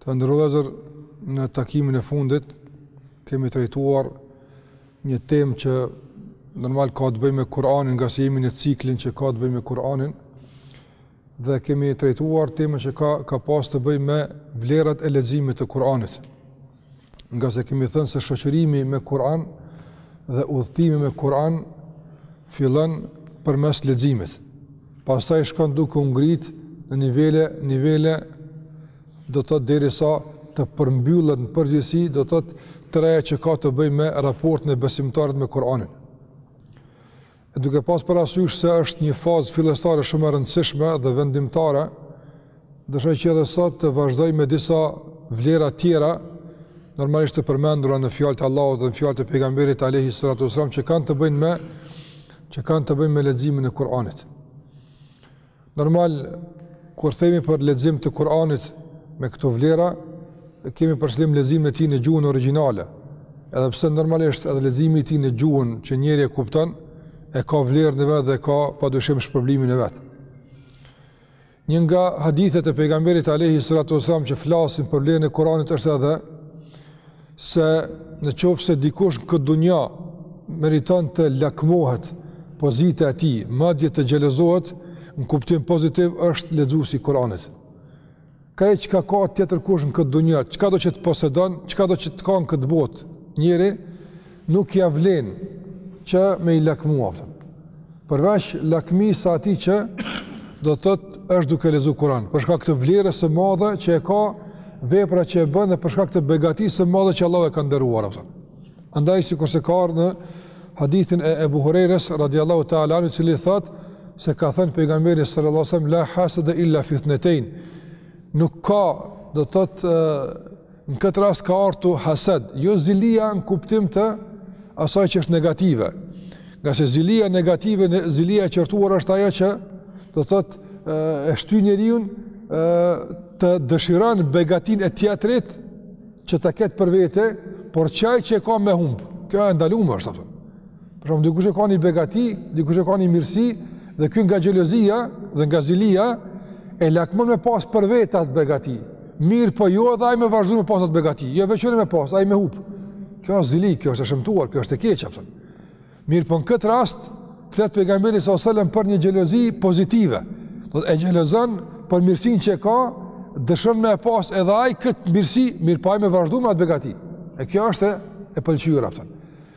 Të nderuar vëllezër në takimin e fundit, kemi trajtuar një temë që normal ka të bëjë me Kur'anin, ngase jemi në ciklin që ka të bëjë me Kur'anin dhe kemi trajtuar temën që ka pas të bëjë me vlerat e leximit të Kur'anit. Ngase kemi thënë se shoqërimi me Kur'an dhe udhëtimi me Kur'an fillon përmes leximit. Pastaj shkon duke u ngrit në nivele, nivele do të thotë derisa të përmbyllet në përgjithësi, do të thotë treja që ka të bëjë me raportin e besimtarit me Kur'anin. E duke pas parasysh se është një fazë fillestare shumë e rëndësishme dhe vendimtare, dëshoj që edhe sot të vazhdoj me disa vlera tjera, normalisht të përmendura në fjalët e Allahut dhe në fjalët e pejgamberit alejhi salatu ue selam, që kanë të bëjnë me që kanë të bëjnë me leximin e Kur'anit. Normal kur themi për lexim të Kur'anit me këto vlera, kemi për qëllim leximin e tij në gjuhën origjinale. Edhe pse normalisht edhe leximi i tij në gjuhën që njeri e kupton, e ka vlerën e vet dhe ka pa dyshim shpërblimin e vet. Një nga hadithet e pejgamberit alejhi salatu ue selam që flasin për vlerën e Kur'anit është edhe se në qoftë se dikush në këtë dunja meriton të lakmohet pozita e tij, madje të xhelozohet, në kuptim pozitiv është lexuesi i Kur'anit. Krejt çka ka tjetër kush në këtë dunja, çkado që të posedon, çkado që të ka në këtë botë, njeri, Nuk ia vlen që me i lakmu, përveç lakmisë së atij që do të thotë është duke lexu Kur'an, për shkak të vlerës së madhe që e ka vepra që e bën dhe për shkak të begatisë së madhe që Allahu e ka nderuar atë. Andaj sikurse ka ardh në hadithin e Ebu Hurajres radhiyallahu ta'ala anhu i cili thotë se ka thënë pejgamberi sallallahu alaihi wasallam la hasada illa fithnetejn. Nuk ka do të thotë Në këtë rast ka ardh hased, jo zilia në kuptim të asaj që është negative. Ngase zilia negative, zilia e qortuar është ajo që do të thotë e shty njeriun të dëshiron begatinë e tjetrit që ta ketë për vete, por qaj që e ka me humbë, kjo e ndalume është, a po kupton. Për shembull dikush e ka një begati, dikush e ka një mirësi, dhe ky nga xhelozia dhe nga zilia, e lakmon me pas për vete atë begati. Mirëpo jo edhe ai me vazhdu me pas atë begati. Jo veç vet me pas, ai me hup. Kjo është zili, kjo është e shëmtuar, kjo është e keqe. Për. Mirëpo në këtë rast, flet pejgamberi sa sëllëm për një xhelozi pozitive. Do të e xhelozon për mirësinë që ka, dëshiron me pas edhe ai këtë mirësi, mirëpo ai me vazhdu me atë begati. E kjo është e pëlqyer. Për.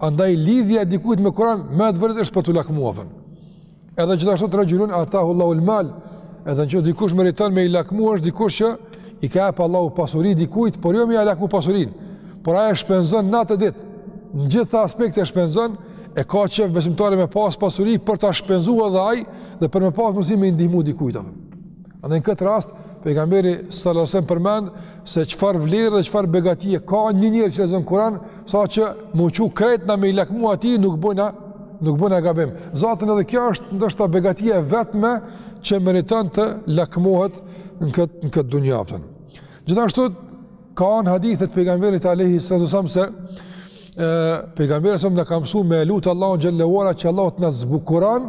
Andaj lidhja e dikujt me Kur'an me të vërtetë është për t'u lakmu thon. Edhe gjithashtu te rexhulun atahu Allahu al-mal. Edhe nëse dikush meriton me i lakmu është dikush që i ka hap Allahu pasuri dikujt, por jo me ia lakmu pasurinë. Por ai e shpenzon natë ditë. Në gjitha ato aspekte e shpenzon e ka qejf besimtari me pas pasuri për ta shpenzu edhe ai dhe për me pas mundësi me i ndihmu dikujt atë. Andaj në këtë rast pejgamberi sallallahu alajhi wasallam përmend se çfarë vlerë dhe çfarë begatie ka një njeri që lexon Kur'an, saqë me u çu krejt na me i lakmu atij nuk bojna nuk bojna gabim. Zaten edhe kjo është ndoshta begatia e vetme që meriton të lakmohet në këtë në këtë dunjë. Gjithashtu ka një hadith të pejgamberit alayhi sallallahu alajhi wasallam se e pejgamberi sa më ka mësuar me lut Allahun xhallahu ala që Allahu të na zbukuron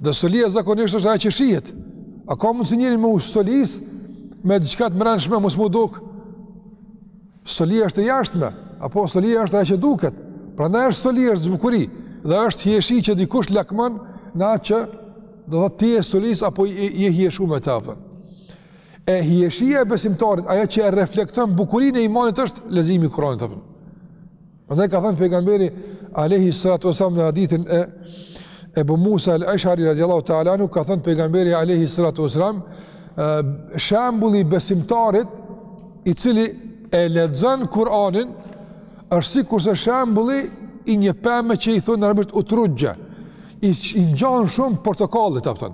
Dhe stolia zakonisht është ajo që shihet. A ka mundësi njeri me u stolis me diçka të mbrendshme mos m'u duk? Stolia është e jashtme, apo stolia është ajo që duket. Prandaj është stolia është bukuri dhe është hijeshi që dikush lakmon në atë që ti je stolis apo je, je, je hijeshu me ta apo. E hijeshia e besimtarit, ajo që e reflekton bukurinë e imanit është leximi i Kuranit apo. Prandaj ka thënë pejgamberi alayhi salatu wasallam në hadithin e Ebu Musa al-Ash'ari radiallahu ta'ala anhu ka thënë pejgamberi alayhi salatu wasallam shembulli i besimtarit i cili e lexon Kur'anin është sikurse shembulli i një peme që i thonë arabisht utruxha i, i ngjan shumë portokallit apo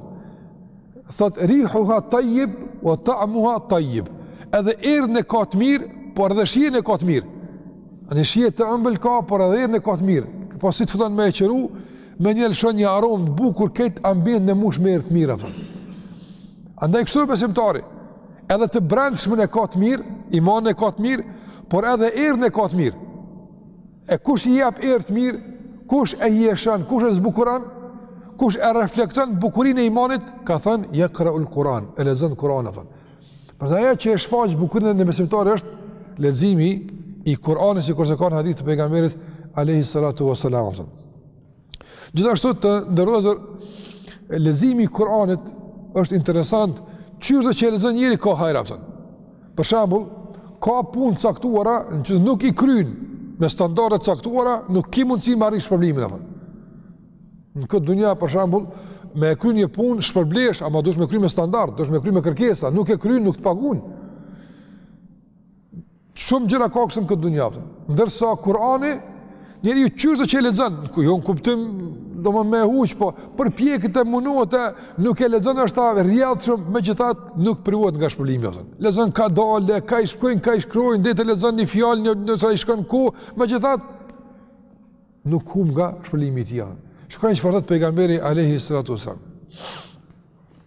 Thot rihuha tayyib wa ta'muha tayyib. Edhe erën e ka të mirë, por edhe shijen e ka të mirë. Ani shije të ëmbël ka, por edhe erën e ka të mirë. Posi të fillon me e qëru, menjë lëshon një aromë të bukur krejt ambientin e mush me erë të mirë. Apo. Andaj kështu edhe besimtari, edhe të brendshmën e ka të mirë, imanin e ka të mirë, por edhe erën e ka të mirë. E kush i jap erë të mirë, kush e hijeshon, kush e zbukuron, kush e reflekton bukurinë e imanit, ka thënë, jekraul Kuran, e lexon Kuranin, e thënë. Pra ajo që e shfaq bukurinë e një besimtari është, leximi i Kuranit sikurse ka në hadith të pejgamberit, a.s. Gjithashtu të nderuar vëllezër, leximi i Kur'anit është interesant, qysh do që e lexon njeri ka hajr, apo. Për shembull, ka punë të caktuara në qoftë nuk i kryn me standarde të caktuara, nuk ki mundësi me arri shpërblimin, apo. Në këtë dunja, për shembull, me e kry një punë shpërblehesh, ama duhesh me kry me standard, duhesh me kry me kërkesa, nuk e kryn, nuk të pagun. Shumë gjëra ka kështu në këtë dunja, ndërsa Kurani njeriu, qyr ti, që e lexon, jo në kuptim, don me huq, po përpjeket e munohet e nuk e lexon ashtu rrjedhshëm, megjithatë nuk privohet nga shpërblimi, jo, lexon kadale, ka ni shkronjë, ka ni shkronjë, deri të lexon një fjalë, një, një, sa i shkon kohë, megjithatë nuk hum nga shpërblimi i tij. Shiko çfarë thotë pejgamberi alejhi salatu ue selam.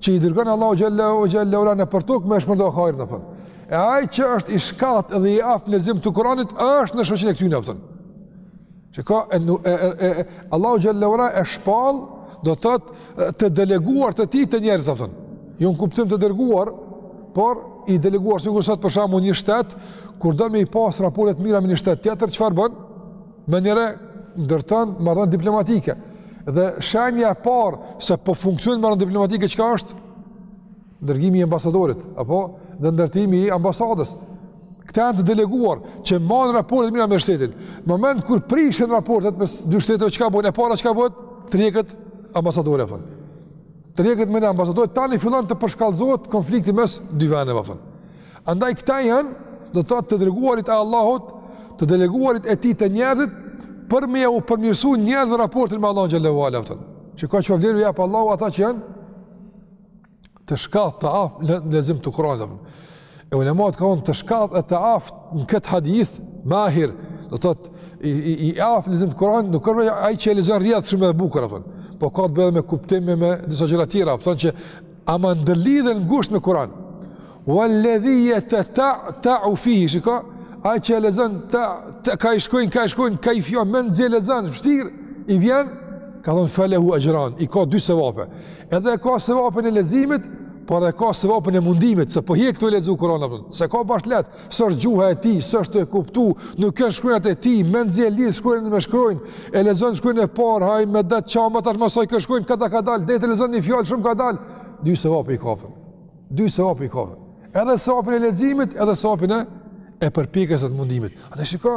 që i dërgon Allahu xhel-le ue ala nëpër tokë me shpërnda hajrin apton. E ai që është i shkathët dhe i aftë në lexim të Kuranit është në shoqninë e këtyne apton. Shiko e, e, e, e Allahu xhel-le ue ala e shpall do të thotë të deleguar të tij te njerëzit apton. Jo në kuptim të dërguar, por i deleguar sikur sot për shembull një shtet kur do me i pas raporte të mira me një shtet tjetër çfarë bën? Menjëherë ndërton marrëdhënie diplomatike. Dhe shenja e parë se po funksionon marrëdhënia diplomatike çka është? Dërgimi i ambasadorit apo dhe ndërtimi i ambasadës. Këta janë të deleguar që majnë raportet mira me shtetin. Në moment kur prishen raportet mes dy shteteve çka bojn? E para çka bëhet? Tërhiqet ambasadori apton. Tërheqja e ambasadorit tani fillon të përshkallëzohet konflikti mes dy veneve apton. Andaj këta janë, do të thotë të dërguarit e Allahut, të deleguarit e tij te njerëzit për me u përmirësu njerëzve raportin me Allahun xhel-le ue ala apton. Shiko çfarë vlere u jep Allahu ata që janë të shkathët, të aftë në lexim të Kur'anit. E ulemat kanë thënë të shkathët e të aftë në këtë hadith, mahir, do të thotë i, i, i aftë në lexim të Kuranit, nuk është veç ai që e lexon rrjedhshëm edhe bukur, apton. po ka të bëjë edhe me kuptime me disa gjëra tjera, apton që Ama ndërlidhen ngushtë me Kur'an. Walladhi yatata'tau fihi, shiko, ai që lexon ta ta ka ni shkronjë, ka ni shkronjë, ka ni fjalë, menzi e lexon, vështirë i vjen, ka thonë falahu ajran, i ka dy sevape. Edhe ka sevapin e leximit, por edhe ka sevapin e mundimit, se po hjek tu e lexu Kur'anin apo. S'e ka bash leht, S'është gjuha e tij, s'është e kuptu, nuk ka shkronjat e tij, menzi e lidh shkronjën me shkronjë, e lexon shkronjën e parë, haj me dat çama tash mësoj këtë shkronjë kada kadal, deri të lexon një fjalë shumë kadal. Dy sevape i ka apton. Dy sevape i ka apton. Edhe sevapin e leximit, edhe sevapin e përpjekjes e të mundimit. Edhe shiko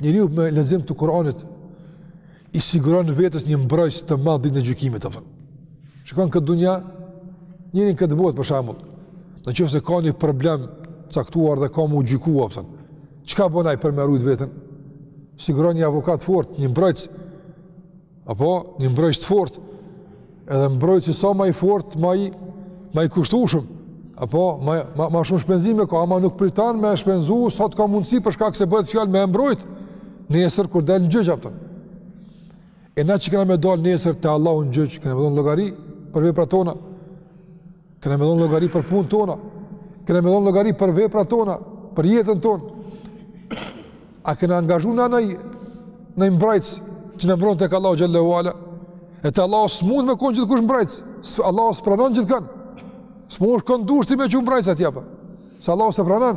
Njeriu me lexim të Kuranit i siguron vetes një mbrojtës të madh ditën e gjykimit. Shiko në këtë dunja, njeriu në këtë botë për shembull, në qoftë se ka një problem të caktuar dhe ka m'u gjyku, apton. Çka bon ai për me rujt veten? Siguron një avokat të fortë, një mbrojtës, Apo, një mbrojtës të fortë, edhe mbrojtësi sa ma i fortë, ma i, ma i kushtushëm, apo, ma, ma, ma shumë shpenzime ka, ama nuk priton me shpenzu, sa të ka mundësi për shkak se bëhet fjalë me e mbrojt, nesër kur del në gjyq, apton. E na që kena me dalë nesër te Allahu në gjyq, kena me dhanë llogari, për veprat tona, Kena me dhonë llogari për punë tona, kena me dhonë llogari për vepra tona, për jetën tonë. A kena angazhu na naj, naj mbrojtës që na mbron tek Allahu xhelle ue ala? E te Allahu s'mund me konë gjithkush mbrojtës, Allahu s'pranon gjithkan. S'mundesh kon dush ti me çu mbrojtës atje, për. se Allahu s'e pranon.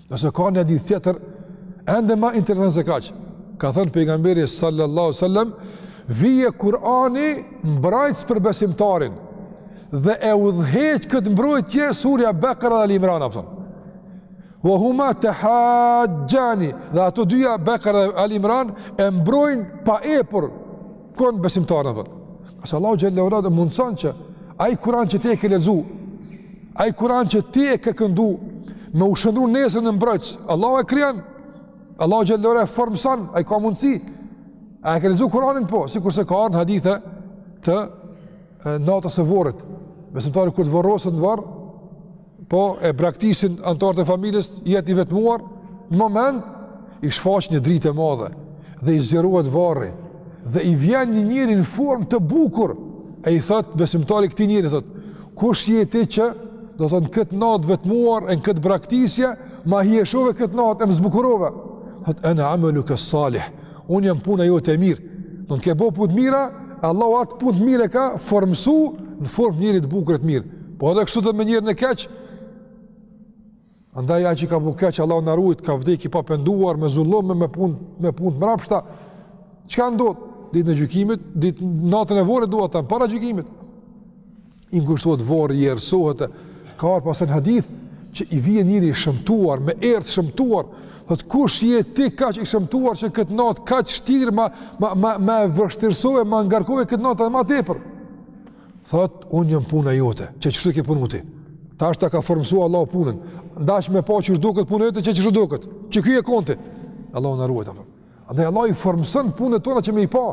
Nëse ka një hadith tjetër, ende ma interesant se kaq. Ka thënë pejgamberi sallallahu alejhi selam, vjen Kurani mbrojtës për besimtarin dhe e udhëheq këtë mbrojtje surja Bekara dhe Ali Imran, apo. Wa huma tuhaxhani dhe ato dyja Bekara dhe Ali Imran e mbrojnë pa epur kon besimtarin apo? Se Allahu xhalla ue ala mundson që ai Kur'an që ti e ke lexu, ai Kur'an që ti e ke këndu me u shëndru nesër në mbrojtës, Allahu e krijon. Allahu xhalla ue ala e formson, ai ka mundsi. A e ke lexu Kur'anin po, sikurse ka ardhur hadithe të natës së vorrit. Besimtari kur të vorroset në varr, po e braktisin anëtarët e familjes, jet i vetmuar, në moment, i shfaqet një dritë e madhe, dhe i zgjerohet varri, dhe i vjen një njeri në formë të bukur, e i thotë besimtari këtij njeri, thotë, kush je ti që, do të thotë në këtë natë vetmuar, e në këtë braktisje, ma hijeshove këtë natë, e më zbukurove, thotë, ene amelukes salih, unë jam puna jote e mirë, domethënë ke bo punë të mira, Allahu atë punë të mirë e ka formësu në formë njeri të bukur e të mirë, Po edhe kështu edhe me njerin e keq, andaj ai që ka bu keq, Allah na ruajt, ka vdek i pa penduar, me zullum, me pun, me pun të mbrapshta, çka ndodh, ditën e gjykimit, ditë natën e vorit dua të them para gjykimit, i ngushtohet vorri, i errësohet, ka ardh pastaj në hadith, që i vjen njeri i shëmtuar, me erë të shëmtuar, thotë kush je ti kaq i shëmtuar që këtë natë, kaq të shtirë, ma, ma, ma, ma vështirësove, ma ngarkove këtë natë edhe ma tepër. Thotë, unë jam puna jote, që qështu ke punu ti. Tash ta ka formësu Allahu punën. N'dash me pa qysh duket puna jote, që qështu duket. Që ky je kon ti. Allahu na ruajt, apo. Andaj Allahu i formëson punët tona që me i pa.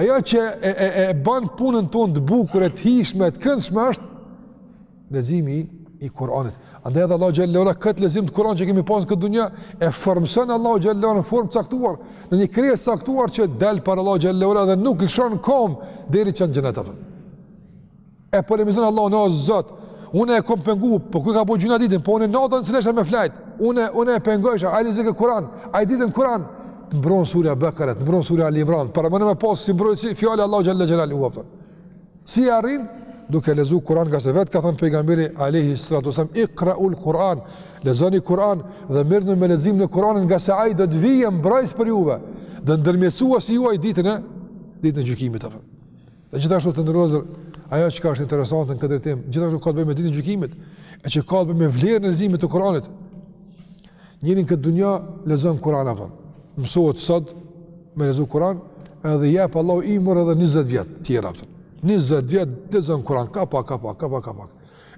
Ajo që e, e, e ban punën tonë të bukur, e të hijshme, e të këndshme është, leximi i Kur'anit. Andaj edhe Allahu xhallahu ala kët lexim të Kur'anit që kemi pas në këtë dunjë e formson Allahu xhallahu në formë caktuar, në një krijesë caktuar që dal para Allahu xhallahu ala dhe nuk lëshon kom deri çon n'xhenet apo. E polemizon Allahun o Zot. Unë e kam pengu, po ky ka bëu gjynah ditën, po unë natën s'e lejsha me flajt. Unë unë e pengojsha, ai lexojke Kur'an, ai ditën Kur'an mbron surja Bakara, mbron surja Ali Imran, para më në pas si mbrojtësi fjalë Allahu xhallahu ala. Si e arrin? Duke lexuar Kur'an, nga se vet ka thënë pejgamberi alayhi salatu wasallam, "Iqra'ul Kur'an", lexoni Kur'an dhe merrnu me leximin e Kur'anit, nga se ai do të vijë mbrojtës për juve, dhe ndërmjetësuesi juaj ditën e ditën e gjykimit apo. Dhe gjithashtu të nderuar ajo çka është interesante në këtë drejtim, gjithashtu ka të bëjë me ditën e gjykimit, e që ka të bëjë me vlerën e leximit të Kur'anit. Njeri në këtë dunja lexon Kur'an apo, mësohet sot me lexu Kur'an, edhe ja jep Allahu ymër edhe 20 vjetë tjera apo. 20 vjetë lexon Kur'an, ka pak, ka pak, ka pak, ka pak.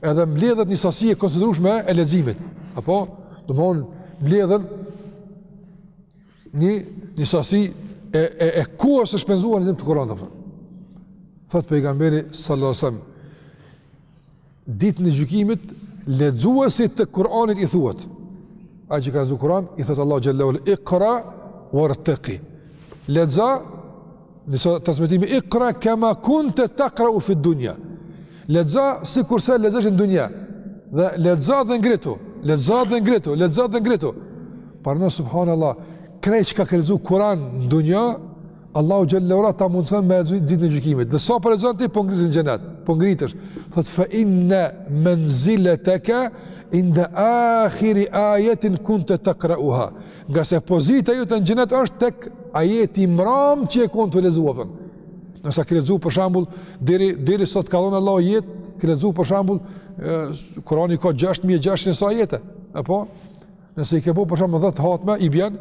Edhe mbledhet një sasi e konsiderueshme e leximit, apo? Domethënë, mbledhen një, një sasi e, e, e kohës së shpenzuar në lexim të Kur'anit apo. Thotë pejgamberi sallallahu sallam, Ditën e gjykimit lexuesit të Kur'anit i thuhet Ai që ka lexuar Kur'an i thotë Allahu xhallahu ala iqra wartaqi. Lexo në disa transmetime iqra kama kunta taqra fi dunya. Lexo sikurse lexoshe në dunja. Dhe lexo dhe ngritu, lexo dhe ngritu, lexo dhe ngritu. Pra subhanallahu, krejt çka ka lexuar Kur'an në dunja Allahu xhallahu ora ta mundson me lexu ditën e gjykimit. Dhe sa po lexon ti po ngritesh në xhenet, po ngritesh. Thot fa inna manzilataka inda akhir ayatin kunta taqra'uha. Nga se pozita jote në xhenet është tek ajeti i mram që e kon të lexuar. Nëse ke lexuar për shembull deri deri sot ka dhënë Allahu jetë, ke lexuar për shembull Kurani ka 6600 sa ajete. Apo nëse i ke bo për shembull 10 hatme i bën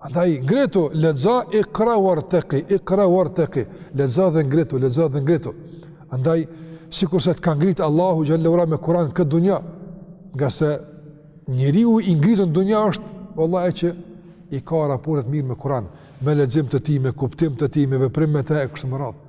Andaj, ngritu, lexo, ikra wartaqi, ikra wartaqi, lexo dhe ngritu, lexo dhe ngritu. Andaj, sikur se të ka ngrit Allahu xhallahu ora me Kur'an këtë dunja, nga se njeriu i ngritur në dunja është vallahi ai që i ka raporet mirë me Kur'an, me lexim të tij, me kuptim të tij, me veprim me të e kështu me radhë.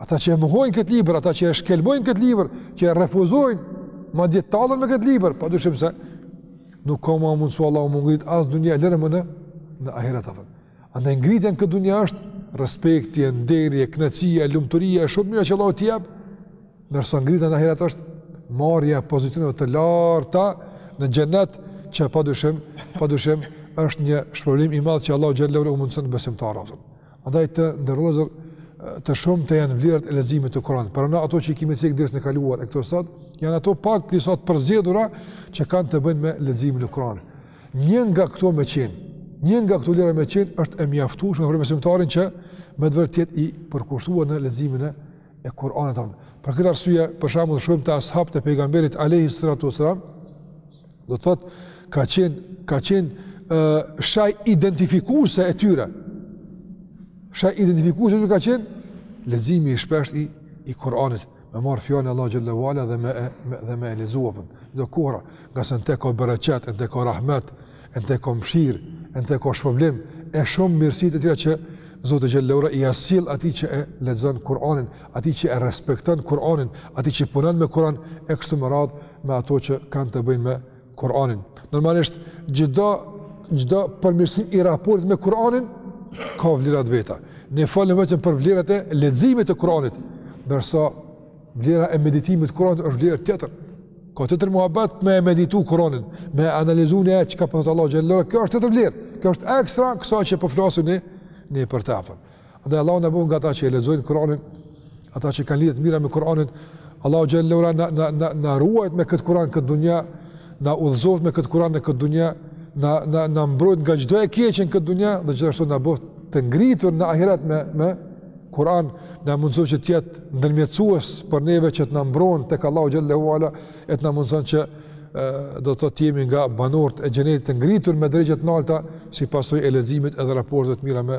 Ata që e mohojnë këtë libër, ata që e shkelmojnë këtë libër, që e refuzojnë, madje tallen me këtë libër, pa dyshim se nuk ka me mundësu Allahu me ngritë as në dunja, lëre më në, në ahiret atëm. E ngritja në këtë dunja është respekti, e nderi, e knaqsia, e lumturia, e shumë të mira që Allahu të jep, ndërsa ngritja në ahiret është marrja e pozicioneve të larta në xhenet që pa dyshim, pa dyshim është një shpërblim i madhë që Allahu xhelle u mundëson besimtarëve. Andaj të nderuar të shumta janë vlerat e leximit të Kur'anit. Pra ato që i kemi cekë dersin e kaluar e këto sot, janë ato pak disa të përzgjedhura që kanë të bëjnë me leximin e Kur'anit. Një nga këto me qenë, një nga këto vlera me qenë, është e mjaftueshme për besimtarin që me të vërtetë të jetë i përkushtuar në leximin e Kur'anit. Për këtë arsye, për shembull shumë ashabë të pejgamberit alayhi salatu wasallam, Do të thotë ka qenë ka qenë shenj identifikuese e tyre. Shenj identifikuese që ka qenë leximi i shpesht i i Kur'anit, me marr fjalën Allahu xhel-le ue ala dhe me, me dhe me e lexu vazhdimisht, ngase në te ka bereqet, në te ka rahmet, në te ka mëshir, në te ka shpërblim, e shumë mirësi të tjera që Zoti xhel-le ue ala ia sjell atij që e lexon Kur'anin, atij që e respekton Kur'anin, atij që punon me Kur'an, e kështu me radhë, me ato që kanë të bëjnë me Kur'anin. Normalisht çdo çdo përmirësim i raportit me Kur'anin ka vlerat e veta. Ne folim vetëm për vlerat e leximit të Kur'anit, ndërsa vlera e meditimit të Kur'anit është vlerë tjetër. Ka tjetër muhabet me e meditu Kur'anin, me analizu atë që ka thënë Allahu xhel-le ue ala, kjo është tjetër vlerë, kjo është ekstra kësa që po flasim një, një për të apëm. Andaj Allahu na bëftë nga ata që e lexojnë Kur'anin, ata që kanë lidhje të mira me Kur'anin. Allahu xhel-le ue ala na na na, na ruajt me këtë Kur'an n'këtë dunja, na udhëzoft me këtë Kur'an në këtë dunja, na na na mbrojt nga çdo e keqe në këtë dunja dhe gjithashtu na bëftë të ngritur në ahiret me me Kur'an, na mundësoftë që të jetë ndërmjetësues për neve që të na mbron tek Allahu xhel-le ue ala e të na mundëson që do të thotë t'jemi nga banorët e xhenetit të ngritur me derexhe të larta si pasojë e leximit edhe raporteve të mira me